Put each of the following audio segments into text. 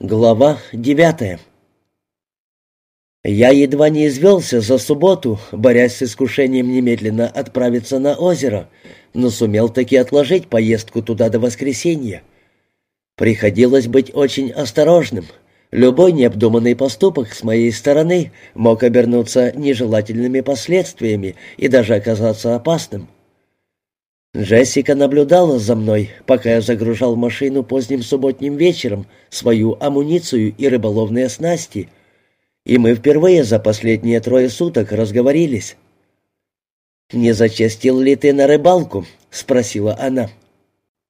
Глава девятая Я едва не извелся за субботу, борясь с искушением немедленно отправиться на озеро, но сумел таки отложить поездку туда до воскресенья. Приходилось быть очень осторожным. Любой необдуманный поступок с моей стороны мог обернуться нежелательными последствиями и даже оказаться опасным. Джессика наблюдала за мной, пока я загружал в машину поздним субботним вечером свою амуницию и рыболовные снасти, и мы впервые за последние трое суток разговорились. «Не зачастил ли ты на рыбалку?» — спросила она.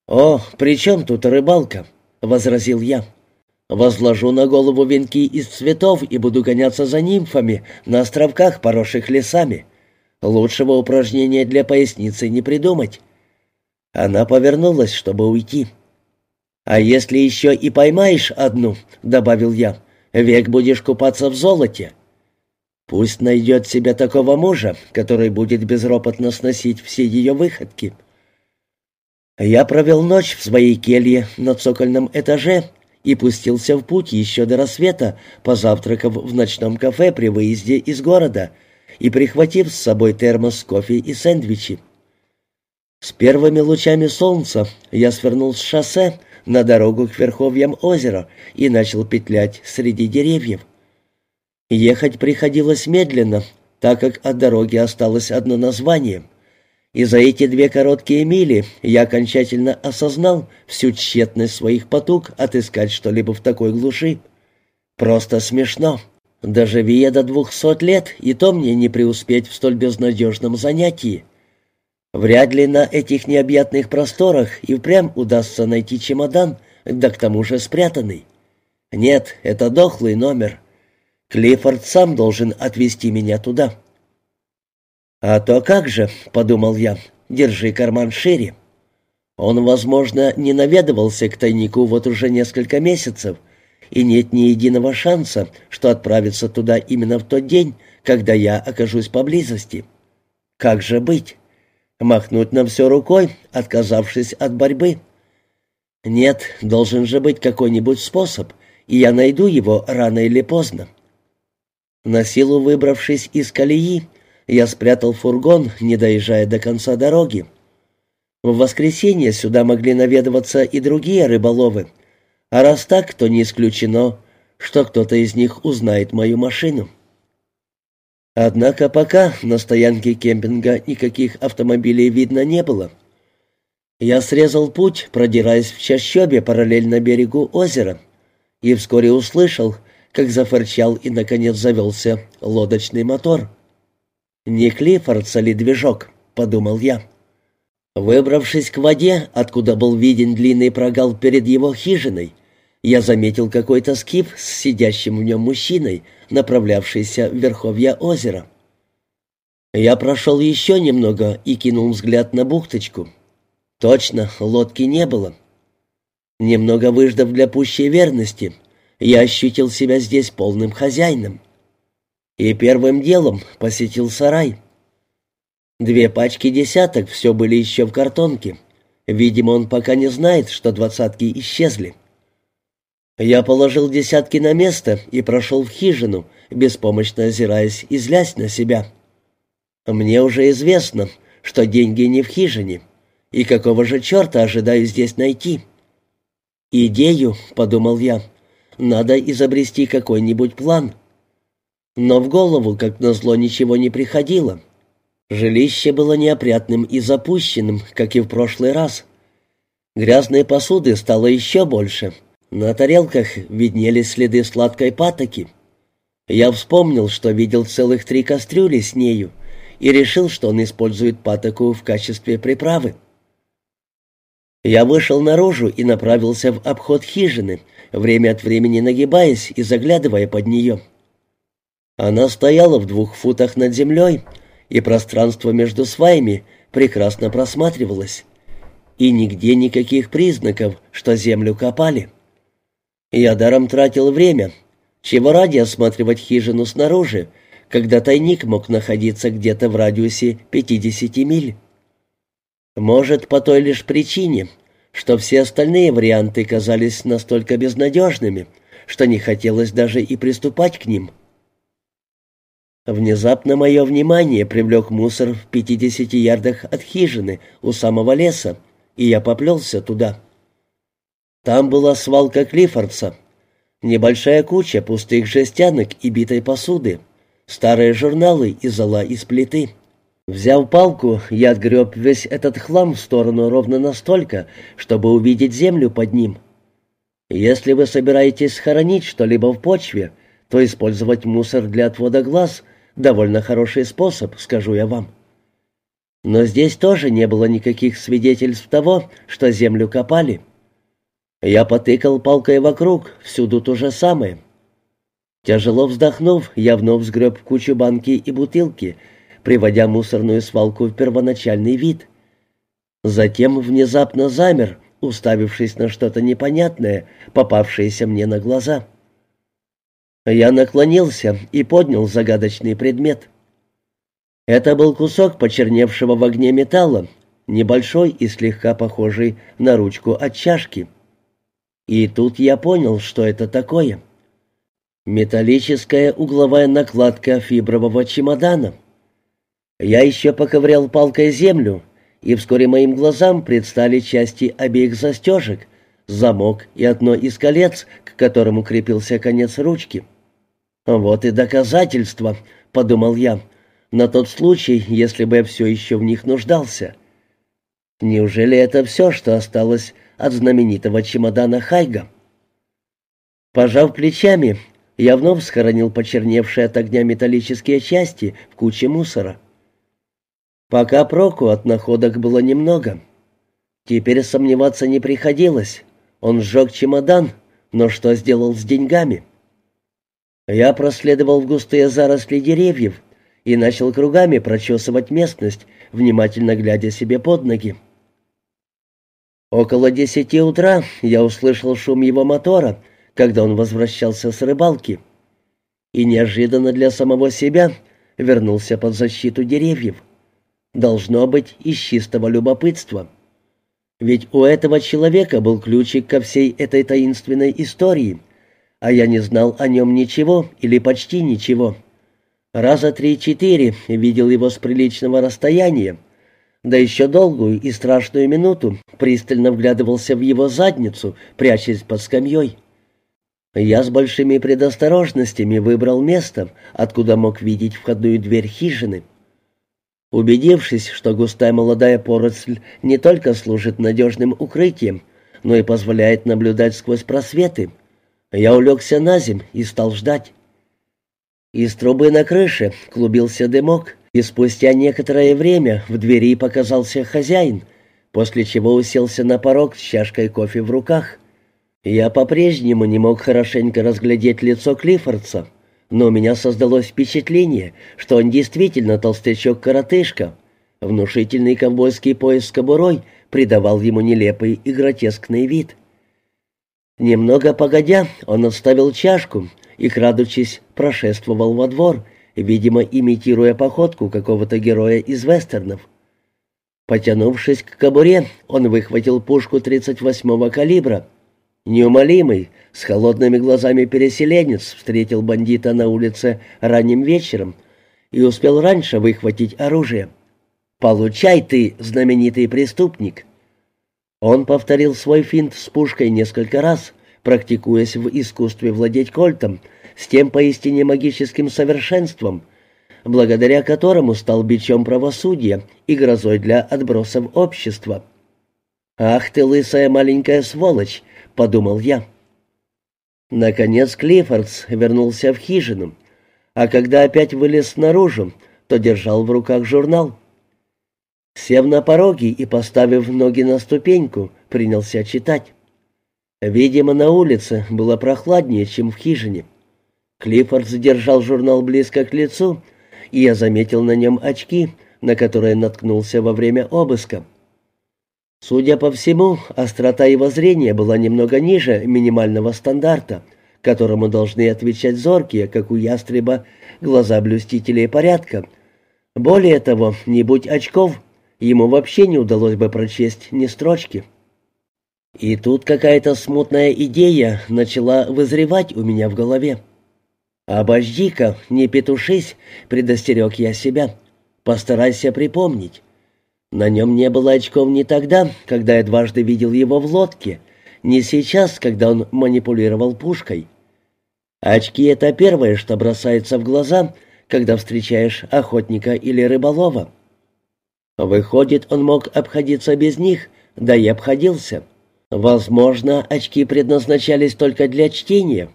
«О, при чем тут рыбалка?» — возразил я. «Возложу на голову венки из цветов и буду гоняться за нимфами на островках, поросших лесами. Лучшего упражнения для поясницы не придумать». Она повернулась, чтобы уйти. «А если еще и поймаешь одну», — добавил я, — «век будешь купаться в золоте». Пусть найдет себе такого мужа, который будет безропотно сносить все ее выходки. Я провел ночь в своей келье на цокольном этаже и пустился в путь еще до рассвета, позавтракав в ночном кафе при выезде из города и прихватив с собой термос кофе и сэндвичи. С первыми лучами солнца я свернул с шоссе на дорогу к верховьям озера и начал петлять среди деревьев. Ехать приходилось медленно, так как от дороги осталось одно название. И за эти две короткие мили я окончательно осознал всю тщетность своих потуг отыскать что-либо в такой глуши. Просто смешно. Доживи я до двухсот лет, и то мне не преуспеть в столь безнадежном занятии. Вряд ли на этих необъятных просторах и впрямь удастся найти чемодан, да к тому же спрятанный. Нет, это дохлый номер. Клиффорд сам должен отвезти меня туда. «А то как же», — подумал я, — «держи карман шире». Он, возможно, не наведывался к тайнику вот уже несколько месяцев, и нет ни единого шанса, что отправится туда именно в тот день, когда я окажусь поблизости. Как же быть? Махнуть на все рукой, отказавшись от борьбы? Нет, должен же быть какой-нибудь способ, и я найду его рано или поздно. На силу выбравшись из колеи, я спрятал фургон, не доезжая до конца дороги. В воскресенье сюда могли наведываться и другие рыболовы, а раз так, то не исключено, что кто-то из них узнает мою машину. Однако пока на стоянке кемпинга никаких автомобилей видно не было. Я срезал путь, продираясь в чащобе параллельно берегу озера, и вскоре услышал, как зафырчал и, наконец, завелся лодочный мотор. «Не Клиффордса ли движок?» — подумал я. Выбравшись к воде, откуда был виден длинный прогал перед его хижиной, я заметил какой-то скип с сидящим в нем мужчиной, направлявшийся в верховья озера. Я прошел еще немного и кинул взгляд на бухточку. Точно, лодки не было. Немного выждав для пущей верности, я ощутил себя здесь полным хозяином. И первым делом посетил сарай. Две пачки десяток все были еще в картонке. Видимо, он пока не знает, что двадцатки исчезли. Я положил десятки на место и прошел в хижину, беспомощно озираясь и злясь на себя. Мне уже известно, что деньги не в хижине, и какого же черта ожидаю здесь найти? «Идею», — подумал я, — «надо изобрести какой-нибудь план». Но в голову, как назло, ничего не приходило. Жилище было неопрятным и запущенным, как и в прошлый раз. Грязной посуды стало еще больше — на тарелках виднелись следы сладкой патоки. Я вспомнил, что видел целых три кастрюли с нею, и решил, что он использует патоку в качестве приправы. Я вышел наружу и направился в обход хижины, время от времени нагибаясь и заглядывая под нее. Она стояла в двух футах над землей, и пространство между сваями прекрасно просматривалось. И нигде никаких признаков, что землю копали. Я даром тратил время. Чего ради осматривать хижину снаружи, когда тайник мог находиться где-то в радиусе 50 миль? Может, по той лишь причине, что все остальные варианты казались настолько безнадежными, что не хотелось даже и приступать к ним. Внезапно мое внимание привлек мусор в 50 ярдах от хижины у самого леса, и я поплелся туда. Там была свалка Клиффордса, небольшая куча пустых жестянок и битой посуды, старые журналы и зола из плиты. Взяв палку, я отгреб весь этот хлам в сторону ровно настолько, чтобы увидеть землю под ним. Если вы собираетесь хоронить что-либо в почве, то использовать мусор для отвода глаз — Довольно хороший способ, скажу я вам. Но здесь тоже не было никаких свидетельств того, что землю копали. Я потыкал палкой вокруг, всюду то же самое. Тяжело вздохнув, я вновь сгреб кучу банки и бутылки, приводя мусорную свалку в первоначальный вид. Затем внезапно замер, уставившись на что-то непонятное, попавшееся мне на глаза. Я наклонился и поднял загадочный предмет. Это был кусок почерневшего в огне металла, небольшой и слегка похожий на ручку от чашки. И тут я понял, что это такое. Металлическая угловая накладка фибрового чемодана. Я еще поковырял палкой землю, и вскоре моим глазам предстали части обеих застежек, замок и одно из колец, к которому крепился конец ручки. «Вот и доказательства», — подумал я, — «на тот случай, если бы я все еще в них нуждался». Неужели это все, что осталось от знаменитого чемодана Хайга? Пожав плечами, я вновь схоронил почерневшие от огня металлические части в куче мусора. Пока проку от находок было немного. Теперь сомневаться не приходилось. Он сжег чемодан, но что сделал с деньгами? Я проследовал в густые заросли деревьев и начал кругами прочесывать местность, внимательно глядя себе под ноги. Около десяти утра я услышал шум его мотора, когда он возвращался с рыбалки, и неожиданно для самого себя вернулся под защиту деревьев. Должно быть из чистого любопытства. Ведь у этого человека был ключик ко всей этой таинственной истории — а я не знал о нем ничего или почти ничего. Раза три-четыре видел его с приличного расстояния, да еще долгую и страшную минуту пристально вглядывался в его задницу, прячась под скамьей. Я с большими предосторожностями выбрал место, откуда мог видеть входную дверь хижины. Убедившись, что густая молодая поросль не только служит надежным укрытием, но и позволяет наблюдать сквозь просветы, я улегся на земь и стал ждать. Из трубы на крыше клубился дымок, и спустя некоторое время в двери показался хозяин, после чего уселся на порог с чашкой кофе в руках. Я по-прежнему не мог хорошенько разглядеть лицо Клиффордса, но у меня создалось впечатление, что он действительно толстячок-коротышка. Внушительный ковбойский пояс с кобурой придавал ему нелепый и гротескный вид. Немного погодя, он отставил чашку и, крадучись, прошествовал во двор, видимо, имитируя походку какого-то героя из вестернов. Потянувшись к кобуре, он выхватил пушку 38-го калибра. Неумолимый, с холодными глазами переселенец встретил бандита на улице ранним вечером и успел раньше выхватить оружие. «Получай ты, знаменитый преступник!» Он повторил свой финт с пушкой несколько раз, практикуясь в искусстве владеть кольтом с тем поистине магическим совершенством, благодаря которому стал бичом правосудия и грозой для отбросов общества. «Ах ты, лысая маленькая сволочь!» — подумал я. Наконец Клиффордс вернулся в хижину, а когда опять вылез наружу, то держал в руках журнал. Сев на пороге и поставив ноги на ступеньку, принялся читать. Видимо, на улице было прохладнее, чем в хижине. Клиффорд задержал журнал близко к лицу, и я заметил на нем очки, на которые наткнулся во время обыска. Судя по всему, острота его зрения была немного ниже минимального стандарта, которому должны отвечать зоркие, как у ястреба, глаза блюстителей порядка. Более того, не будь очков, ему вообще не удалось бы прочесть ни строчки. И тут какая-то смутная идея начала вызревать у меня в голове. «Обожди-ка, не петушись», — предостерег я себя. «Постарайся припомнить. На нем не было очков ни тогда, когда я дважды видел его в лодке, ни сейчас, когда он манипулировал пушкой. Очки — это первое, что бросается в глаза, когда встречаешь охотника или рыболова. Выходит, он мог обходиться без них, да и обходился. Возможно, очки предназначались только для чтения.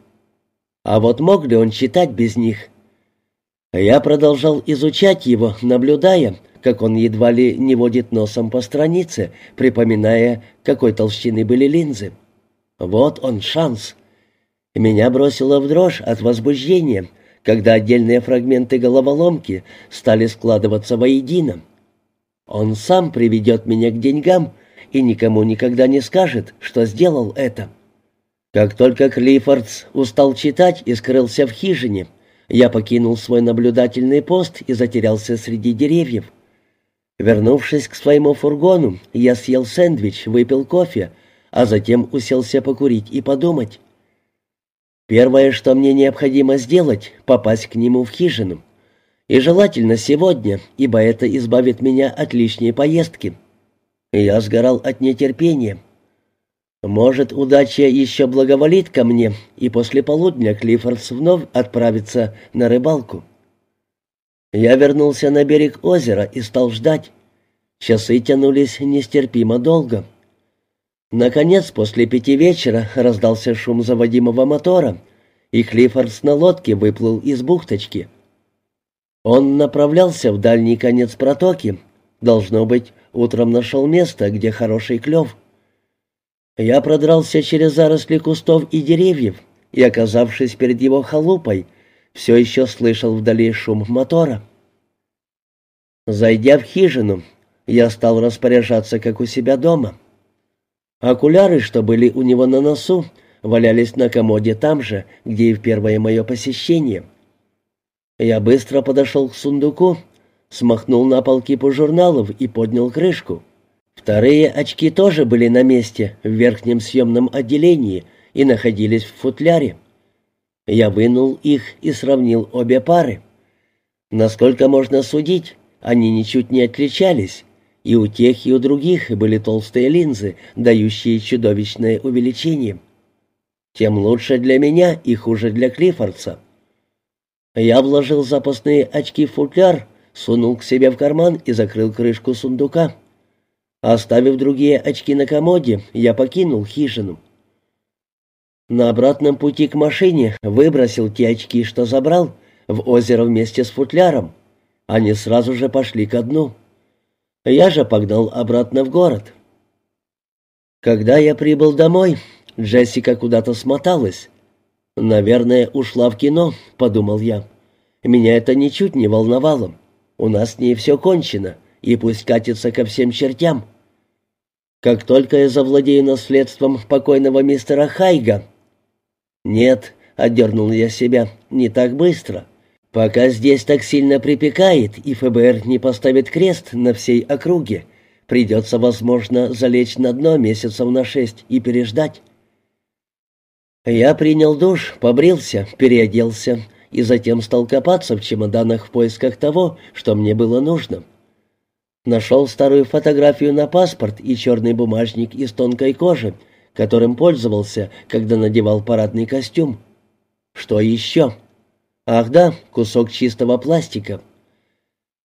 А вот мог ли он читать без них? Я продолжал изучать его, наблюдая, как он едва ли не водит носом по странице, припоминая, какой толщины были линзы. Вот он шанс. Меня бросило в дрожь от возбуждения, когда отдельные фрагменты головоломки стали складываться воедино. Он сам приведет меня к деньгам и никому никогда не скажет, что сделал это. Как только Клиффордс устал читать и скрылся в хижине, я покинул свой наблюдательный пост и затерялся среди деревьев. Вернувшись к своему фургону, я съел сэндвич, выпил кофе, а затем уселся покурить и подумать. Первое, что мне необходимо сделать, попасть к нему в хижину. И желательно сегодня, ибо это избавит меня от лишней поездки. Я сгорал от нетерпения. Может, удача еще благоволит ко мне, и после полудня Клиффордс вновь отправится на рыбалку. Я вернулся на берег озера и стал ждать. Часы тянулись нестерпимо долго. Наконец, после пяти вечера раздался шум заводимого мотора, и Клиффордс на лодке выплыл из бухточки — он направлялся в дальний конец протоки. Должно быть, утром нашел место, где хороший клев. Я продрался через заросли кустов и деревьев, и, оказавшись перед его халупой, все еще слышал вдали шум мотора. Зайдя в хижину, я стал распоряжаться, как у себя дома. Окуляры, что были у него на носу, валялись на комоде там же, где и в первое мое посещение — я быстро подошел к сундуку, смахнул на пол кипу журналов и поднял крышку. Вторые очки тоже были на месте, в верхнем съемном отделении, и находились в футляре. Я вынул их и сравнил обе пары. Насколько можно судить, они ничуть не отличались, и у тех, и у других были толстые линзы, дающие чудовищное увеличение. Тем лучше для меня и хуже для Клиффордса. Я вложил запасные очки в футляр, сунул к себе в карман и закрыл крышку сундука. Оставив другие очки на комоде, я покинул хижину. На обратном пути к машине выбросил те очки, что забрал, в озеро вместе с футляром. Они сразу же пошли ко дну. Я же погнал обратно в город. Когда я прибыл домой, Джессика куда-то смоталась. «Наверное, ушла в кино», — подумал я. Меня это ничуть не волновало. У нас с ней все кончено, и пусть катится ко всем чертям. Как только я завладею наследством покойного мистера Хайга... Нет, — отдернул я себя, — не так быстро. Пока здесь так сильно припекает, и ФБР не поставит крест на всей округе, придется, возможно, залечь на дно месяцев на шесть и переждать. Я принял душ, побрился, переоделся и затем стал копаться в чемоданах в поисках того, что мне было нужно. Нашел старую фотографию на паспорт и черный бумажник из тонкой кожи, которым пользовался, когда надевал парадный костюм. Что еще? Ах да, кусок чистого пластика.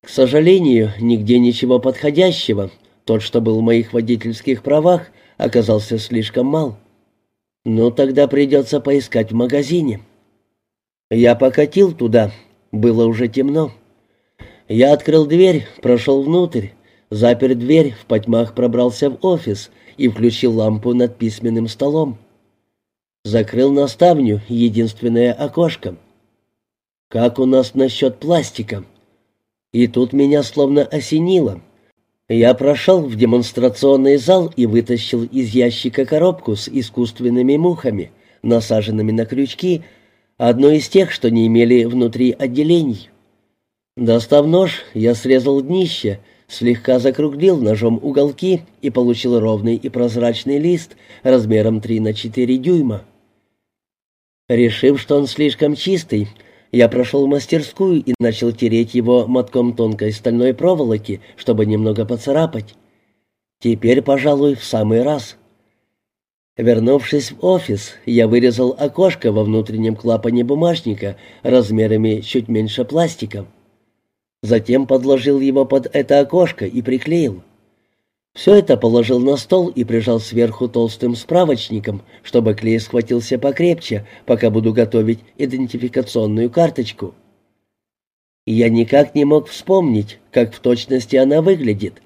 К сожалению, нигде ничего подходящего. Тот, что был в моих водительских правах, оказался слишком мал. Ну, тогда придется поискать в магазине. Я покатил туда. Было уже темно. Я открыл дверь, прошел внутрь, запер дверь, в потьмах пробрался в офис и включил лампу над письменным столом. Закрыл наставню, единственное окошко. Как у нас насчет пластика? И тут меня словно осенило. Я прошел в демонстрационный зал и вытащил из ящика коробку с искусственными мухами, насаженными на крючки, одну из тех, что не имели внутри отделений. Достав нож, я срезал днище, слегка закруглил ножом уголки и получил ровный и прозрачный лист размером 3 на 4 дюйма. Решив, что он слишком чистый, я прошел в мастерскую и начал тереть его мотком тонкой стальной проволоки, чтобы немного поцарапать. Теперь, пожалуй, в самый раз. Вернувшись в офис, я вырезал окошко во внутреннем клапане бумажника размерами чуть меньше пластика. Затем подложил его под это окошко и приклеил. Все это положил на стол и прижал сверху толстым справочником, чтобы клей схватился покрепче, пока буду готовить идентификационную карточку. Я никак не мог вспомнить, как в точности она выглядит,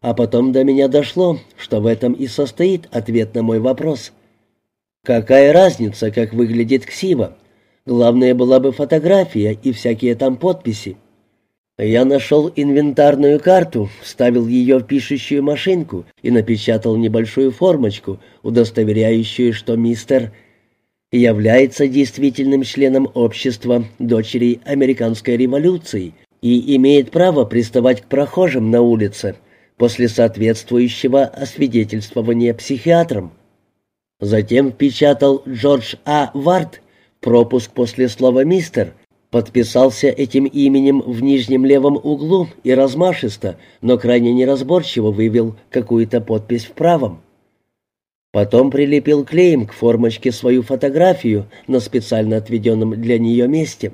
а потом до меня дошло, что в этом и состоит ответ на мой вопрос. Какая разница, как выглядит ксива? Главное была бы фотография и всякие там подписи. Я нашел инвентарную карту, вставил ее в пишущую машинку и напечатал небольшую формочку, удостоверяющую, что мистер является действительным членом общества дочерей американской революции и имеет право приставать к прохожим на улице после соответствующего освидетельствования психиатром. Затем впечатал Джордж А. Варт пропуск после слова «мистер», подписался этим именем в нижнем левом углу и размашисто, но крайне неразборчиво вывел какую-то подпись в правом. Потом прилепил клеем к формочке свою фотографию на специально отведенном для нее месте.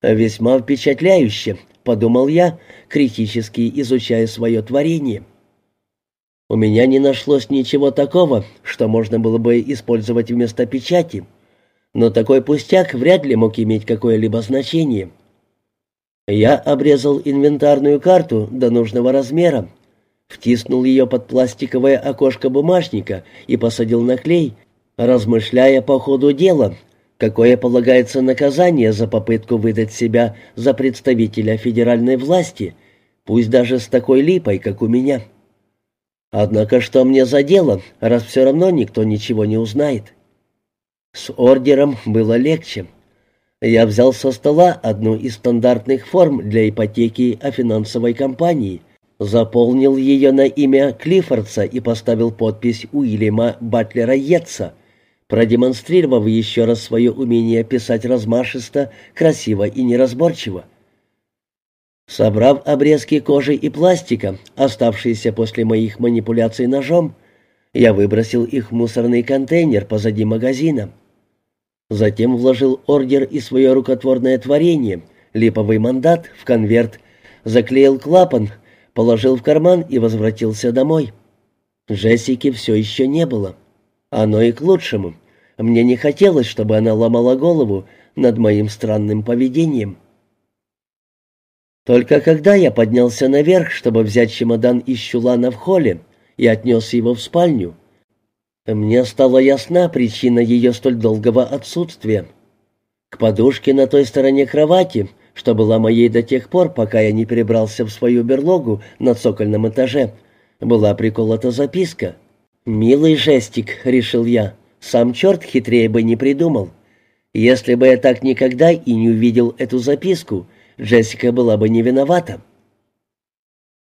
«Весьма впечатляюще», — подумал я, критически изучая свое творение. У меня не нашлось ничего такого, что можно было бы использовать вместо печати — но такой пустяк вряд ли мог иметь какое-либо значение. Я обрезал инвентарную карту до нужного размера, втиснул ее под пластиковое окошко бумажника и посадил на клей, размышляя по ходу дела, какое полагается наказание за попытку выдать себя за представителя федеральной власти, пусть даже с такой липой, как у меня. Однако что мне за дело, раз все равно никто ничего не узнает? С ордером было легче. Я взял со стола одну из стандартных форм для ипотеки о финансовой компании, заполнил ее на имя Клиффордса и поставил подпись Уильяма Батлера Йетса, продемонстрировав еще раз свое умение писать размашисто, красиво и неразборчиво. Собрав обрезки кожи и пластика, оставшиеся после моих манипуляций ножом, я выбросил их в мусорный контейнер позади магазина. Затем вложил ордер и свое рукотворное творение, липовый мандат, в конверт, заклеил клапан, положил в карман и возвратился домой. Джессики все еще не было. Оно и к лучшему. Мне не хотелось, чтобы она ломала голову над моим странным поведением. Только когда я поднялся наверх, чтобы взять чемодан из чулана в холле и отнес его в спальню, мне стала ясна причина ее столь долгого отсутствия. К подушке на той стороне кровати, что была моей до тех пор, пока я не перебрался в свою берлогу на цокольном этаже, была приколота записка. «Милый жестик», — решил я, — «сам черт хитрее бы не придумал. Если бы я так никогда и не увидел эту записку, Джессика была бы не виновата».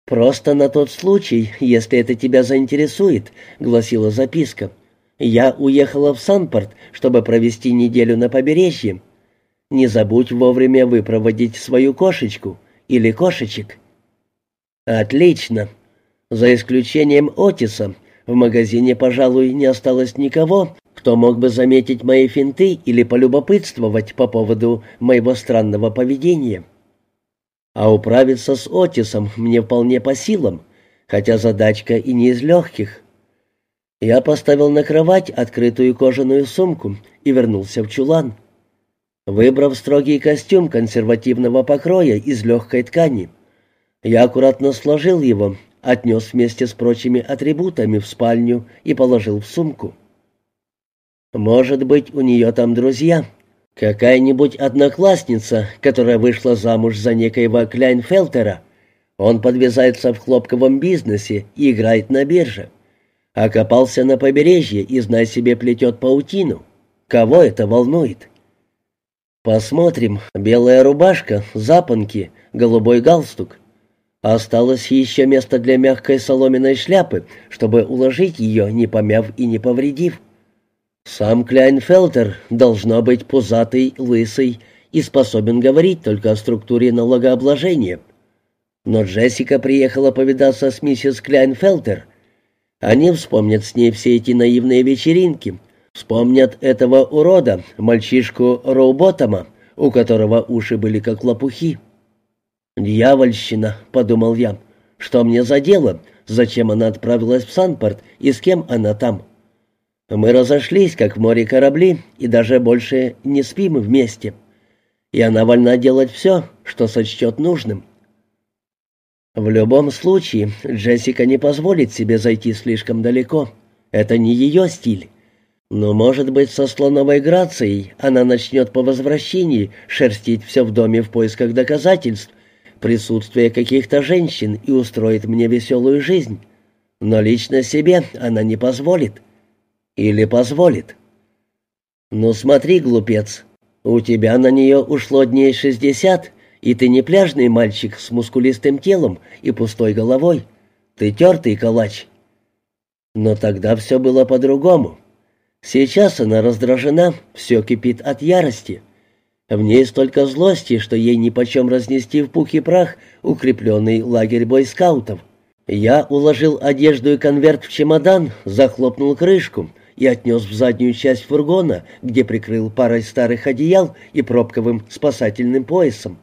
«Просто на тот случай, если это тебя заинтересует», — гласила записка. «Я уехала в Санпорт, чтобы провести неделю на побережье. Не забудь вовремя выпроводить свою кошечку или кошечек». «Отлично. За исключением Отиса, в магазине, пожалуй, не осталось никого, кто мог бы заметить мои финты или полюбопытствовать по поводу моего странного поведения». А управиться с Отисом мне вполне по силам, хотя задачка и не из легких. Я поставил на кровать открытую кожаную сумку и вернулся в чулан. Выбрав строгий костюм консервативного покроя из легкой ткани, я аккуратно сложил его, отнес вместе с прочими атрибутами в спальню и положил в сумку. Может быть, у нее там друзья, Какая-нибудь одноклассница, которая вышла замуж за некоего Кляйнфелтера, он подвязается в хлопковом бизнесе и играет на бирже. Окопался на побережье и, знай себе, плетет паутину. Кого это волнует? Посмотрим. Белая рубашка, запонки, голубой галстук. Осталось еще место для мягкой соломенной шляпы, чтобы уложить ее, не помяв и не повредив. Сам Кляйнфелтер должно быть пузатый, лысый и способен говорить только о структуре налогообложения. Но Джессика приехала повидаться с миссис Кляйнфелтер. Они вспомнят с ней все эти наивные вечеринки, вспомнят этого урода, мальчишку Роуботома, у которого уши были как лопухи. «Дьявольщина», — подумал я, — «что мне за дело? Зачем она отправилась в Санпорт и с кем она там?» Мы разошлись, как в море корабли, и даже больше не спим вместе. И она вольна делать все, что сочтет нужным. В любом случае, Джессика не позволит себе зайти слишком далеко. Это не ее стиль. Но, может быть, со слоновой грацией она начнет по возвращении шерстить все в доме в поисках доказательств, присутствия каких-то женщин и устроит мне веселую жизнь. Но лично себе она не позволит. Или позволит. «Ну смотри, глупец, у тебя на нее ушло дней шестьдесят, и ты не пляжный мальчик с мускулистым телом и пустой головой. Ты тертый калач». Но тогда все было по-другому. Сейчас она раздражена, все кипит от ярости. В ней столько злости, что ей нипочем разнести в пух и прах укрепленный лагерь бойскаутов. Я уложил одежду и конверт в чемодан, захлопнул крышку — и отнес в заднюю часть фургона, где прикрыл парой старых одеял и пробковым спасательным поясом.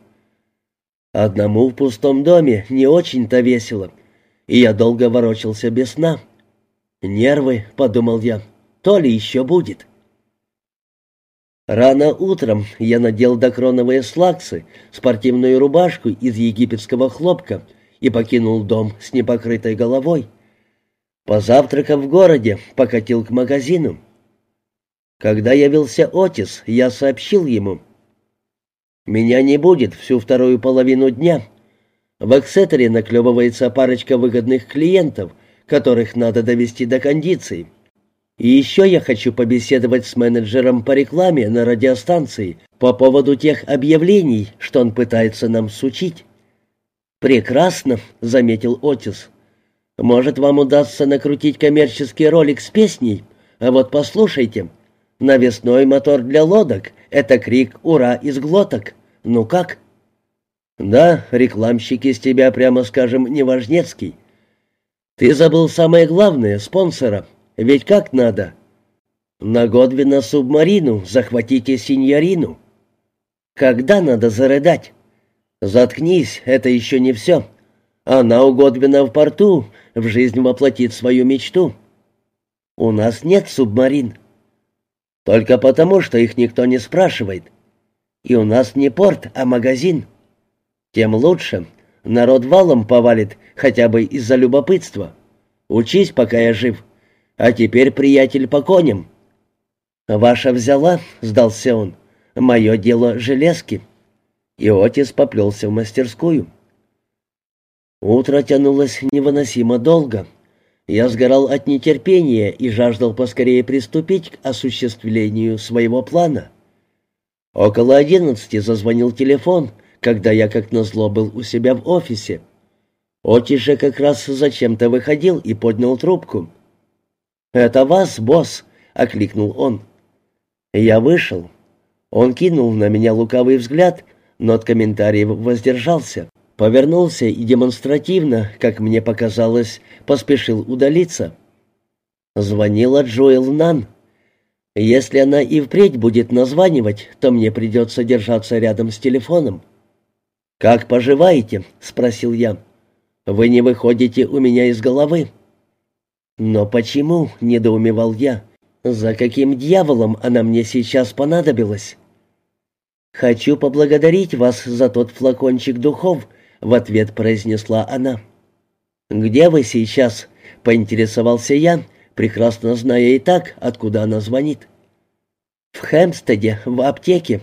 Одному в пустом доме не очень-то весело, и я долго ворочался без сна. «Нервы», — подумал я, — «то ли еще будет». Рано утром я надел докроновые слаксы, спортивную рубашку из египетского хлопка и покинул дом с непокрытой головой. Позавтракав в городе, покатил к магазину. Когда явился Отис, я сообщил ему. «Меня не будет всю вторую половину дня. В Эксетере наклевывается парочка выгодных клиентов, которых надо довести до кондиции. И еще я хочу побеседовать с менеджером по рекламе на радиостанции по поводу тех объявлений, что он пытается нам сучить». «Прекрасно», — заметил Отис. Может, вам удастся накрутить коммерческий ролик с песней? А вот послушайте. Навесной мотор для лодок — это крик «Ура!» из глоток. Ну как? Да, рекламщик из тебя, прямо скажем, неважнецкий. Ты забыл самое главное — спонсора. Ведь как надо? На Годвина субмарину захватите синьорину. Когда надо зарыдать? Заткнись, это еще не все. Она у Годвина в порту, в жизнь воплотит свою мечту. У нас нет субмарин. Только потому, что их никто не спрашивает. И у нас не порт, а магазин. Тем лучше. Народ валом повалит, хотя бы из-за любопытства. Учись, пока я жив. А теперь, приятель, по коням. «Ваша взяла», — сдался он. «Мое дело железки». И Отис поплелся в мастерскую. Утро тянулось невыносимо долго. Я сгорал от нетерпения и жаждал поскорее приступить к осуществлению своего плана. Около одиннадцати зазвонил телефон, когда я, как назло, был у себя в офисе. Отис же как раз зачем-то выходил и поднял трубку. «Это вас, босс?» — окликнул он. Я вышел. Он кинул на меня лукавый взгляд, но от комментариев воздержался. Повернулся и демонстративно, как мне показалось, поспешил удалиться. Звонила Джоэл Нан. Если она и впредь будет названивать, то мне придется держаться рядом с телефоном. «Как поживаете?» — спросил я. «Вы не выходите у меня из головы». «Но почему?» — недоумевал я. «За каким дьяволом она мне сейчас понадобилась?» «Хочу поблагодарить вас за тот флакончик духов», в ответ произнесла она. «Где вы сейчас?» — поинтересовался я, прекрасно зная и так, откуда она звонит. «В Хэмстеде, в аптеке.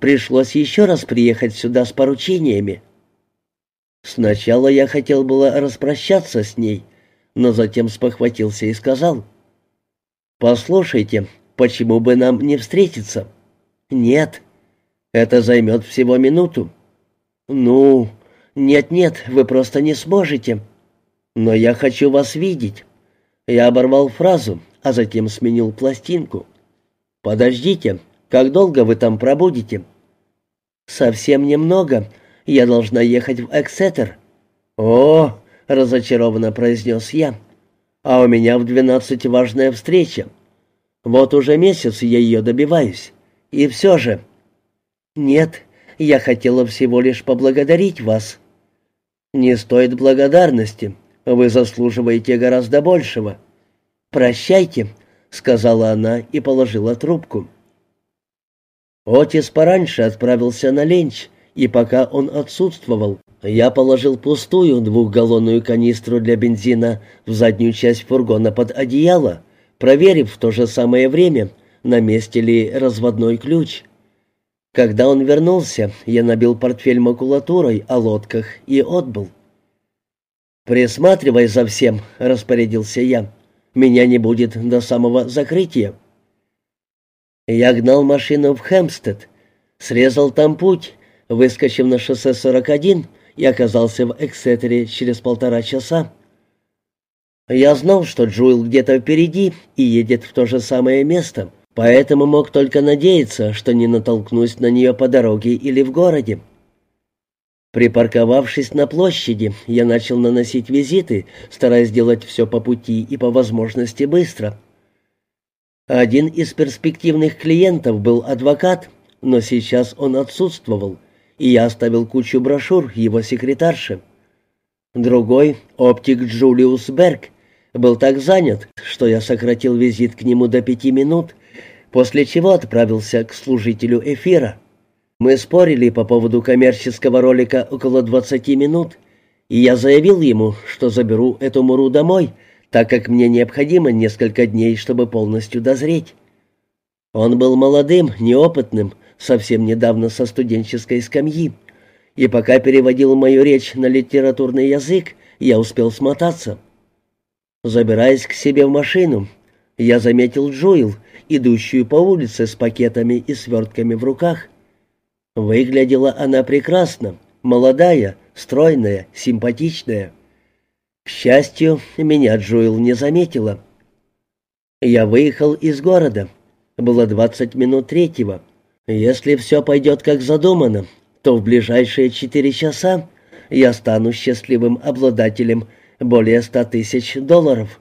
Пришлось еще раз приехать сюда с поручениями». Сначала я хотел было распрощаться с ней, но затем спохватился и сказал. «Послушайте, почему бы нам не встретиться?» «Нет, это займет всего минуту». «Ну, «Нет-нет, вы просто не сможете». «Но я хочу вас видеть». Я оборвал фразу, а затем сменил пластинку. «Подождите, как долго вы там пробудете?» «Совсем немного. Я должна ехать в Эксетер». «О!» — разочарованно произнес я. «А у меня в двенадцать важная встреча. Вот уже месяц я ее добиваюсь. И все же...» «Нет, я хотела всего лишь поблагодарить вас». «Не стоит благодарности. Вы заслуживаете гораздо большего». «Прощайте», — сказала она и положила трубку. Отис пораньше отправился на ленч, и пока он отсутствовал, я положил пустую двухгаллонную канистру для бензина в заднюю часть фургона под одеяло, проверив в то же самое время, на месте ли разводной ключ. Когда он вернулся, я набил портфель макулатурой о лодках и отбыл. «Присматривай за всем», — распорядился я. «Меня не будет до самого закрытия». Я гнал машину в Хэмпстед, срезал там путь, выскочив на шоссе 41 и оказался в Эксетере через полтора часа. Я знал, что Джуэл где-то впереди и едет в то же самое место, поэтому мог только надеяться, что не натолкнусь на нее по дороге или в городе. Припарковавшись на площади, я начал наносить визиты, стараясь сделать все по пути и по возможности быстро. Один из перспективных клиентов был адвокат, но сейчас он отсутствовал, и я оставил кучу брошюр его секретарше. Другой, оптик Джулиус Берг, был так занят, что я сократил визит к нему до пяти минут, после чего отправился к служителю эфира. Мы спорили по поводу коммерческого ролика около 20 минут, и я заявил ему, что заберу эту муру домой, так как мне необходимо несколько дней, чтобы полностью дозреть. Он был молодым, неопытным, совсем недавно со студенческой скамьи, и пока переводил мою речь на литературный язык, я успел смотаться. Забираясь к себе в машину, я заметил Джоэл, идущую по улице с пакетами и свертками в руках. Выглядела она прекрасно, молодая, стройная, симпатичная. К счастью, меня Джоэл не заметила. Я выехал из города. Было двадцать минут третьего. Если все пойдет как задумано, то в ближайшие четыре часа я стану счастливым обладателем более ста тысяч долларов.